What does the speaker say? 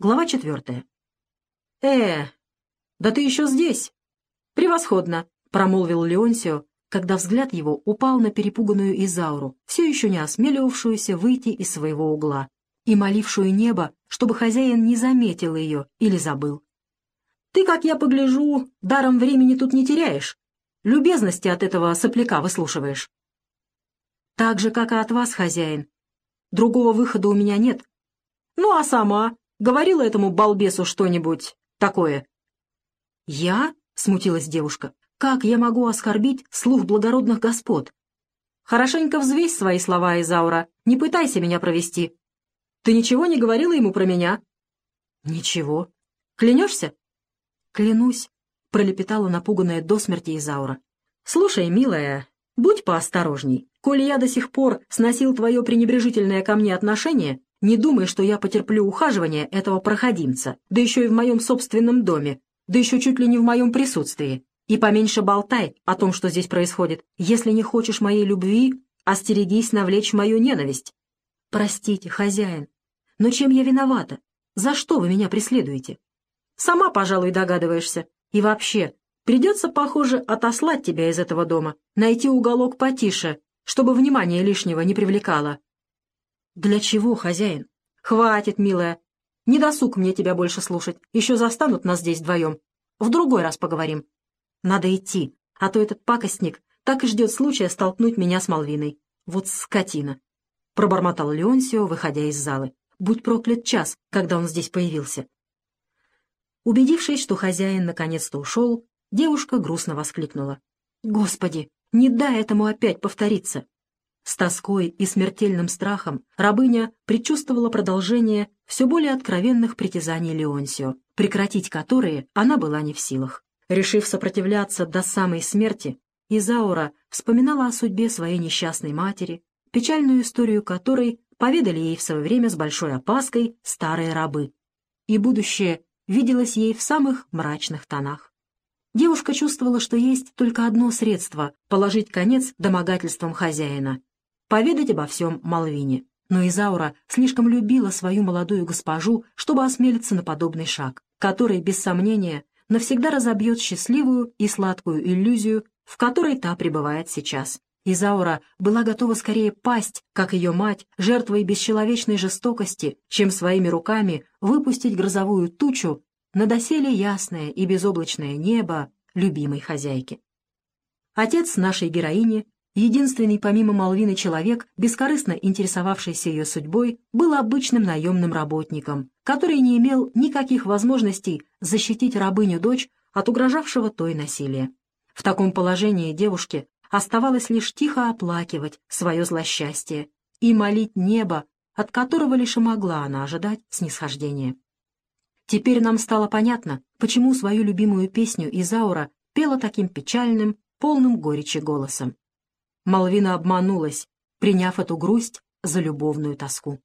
Глава четвертая. «Э, да ты еще здесь?» «Превосходно», — промолвил Леонсио, когда взгляд его упал на перепуганную Изауру, все еще не осмеливавшуюся выйти из своего угла, и молившую небо, чтобы хозяин не заметил ее или забыл. «Ты, как я погляжу, даром времени тут не теряешь. Любезности от этого сопляка выслушиваешь». «Так же, как и от вас, хозяин. Другого выхода у меня нет». «Ну, а сама?» Говорила этому балбесу что-нибудь такое?» «Я?» — смутилась девушка. «Как я могу оскорбить слух благородных господ?» «Хорошенько взвесь свои слова, Изаура. Не пытайся меня провести. Ты ничего не говорила ему про меня?» «Ничего. Клянешься?» «Клянусь», — пролепетала напуганная до смерти Изаура. «Слушай, милая, будь поосторожней. Коли я до сих пор сносил твое пренебрежительное ко мне отношение, не думай, что я потерплю ухаживание этого проходимца, да еще и в моем собственном доме, да еще чуть ли не в моем присутствии. И поменьше болтай о том, что здесь происходит. Если не хочешь моей любви, остерегись навлечь мою ненависть. Простите, хозяин, но чем я виновата? За что вы меня преследуете? Сама, пожалуй, догадываешься. И вообще, придется, похоже, отослать тебя из этого дома, найти уголок потише, чтобы внимание лишнего не привлекало. «Для чего, хозяин?» «Хватит, милая. Не досуг мне тебя больше слушать. Еще застанут нас здесь вдвоем. В другой раз поговорим. Надо идти, а то этот пакостник так и ждет случая столкнуть меня с Малвиной. Вот скотина!» Пробормотал Леонсио, выходя из залы. «Будь проклят час, когда он здесь появился!» Убедившись, что хозяин наконец-то ушел, девушка грустно воскликнула. «Господи, не дай этому опять повториться!» С тоской и смертельным страхом рабыня предчувствовала продолжение все более откровенных притязаний Леонсио, прекратить которые она была не в силах. Решив сопротивляться до самой смерти, Изаура вспоминала о судьбе своей несчастной матери, печальную историю которой поведали ей в свое время с большой опаской старые рабы. И будущее виделось ей в самых мрачных тонах. Девушка чувствовала, что есть только одно средство — положить конец домогательствам хозяина поведать обо всем Малвине. Но Изаура слишком любила свою молодую госпожу, чтобы осмелиться на подобный шаг, который, без сомнения, навсегда разобьет счастливую и сладкую иллюзию, в которой та пребывает сейчас. Изаура была готова скорее пасть, как ее мать, жертвой бесчеловечной жестокости, чем своими руками выпустить грозовую тучу на доселе ясное и безоблачное небо любимой хозяйки. Отец нашей героини Единственный помимо Малвины человек, бескорыстно интересовавшийся ее судьбой, был обычным наемным работником, который не имел никаких возможностей защитить рабыню-дочь от угрожавшего той насилия. В таком положении девушке оставалось лишь тихо оплакивать свое злосчастье и молить небо, от которого лишь и могла она ожидать снисхождения. Теперь нам стало понятно, почему свою любимую песню Изаура пела таким печальным, полным горечи голосом. Малвина обманулась, приняв эту грусть за любовную тоску.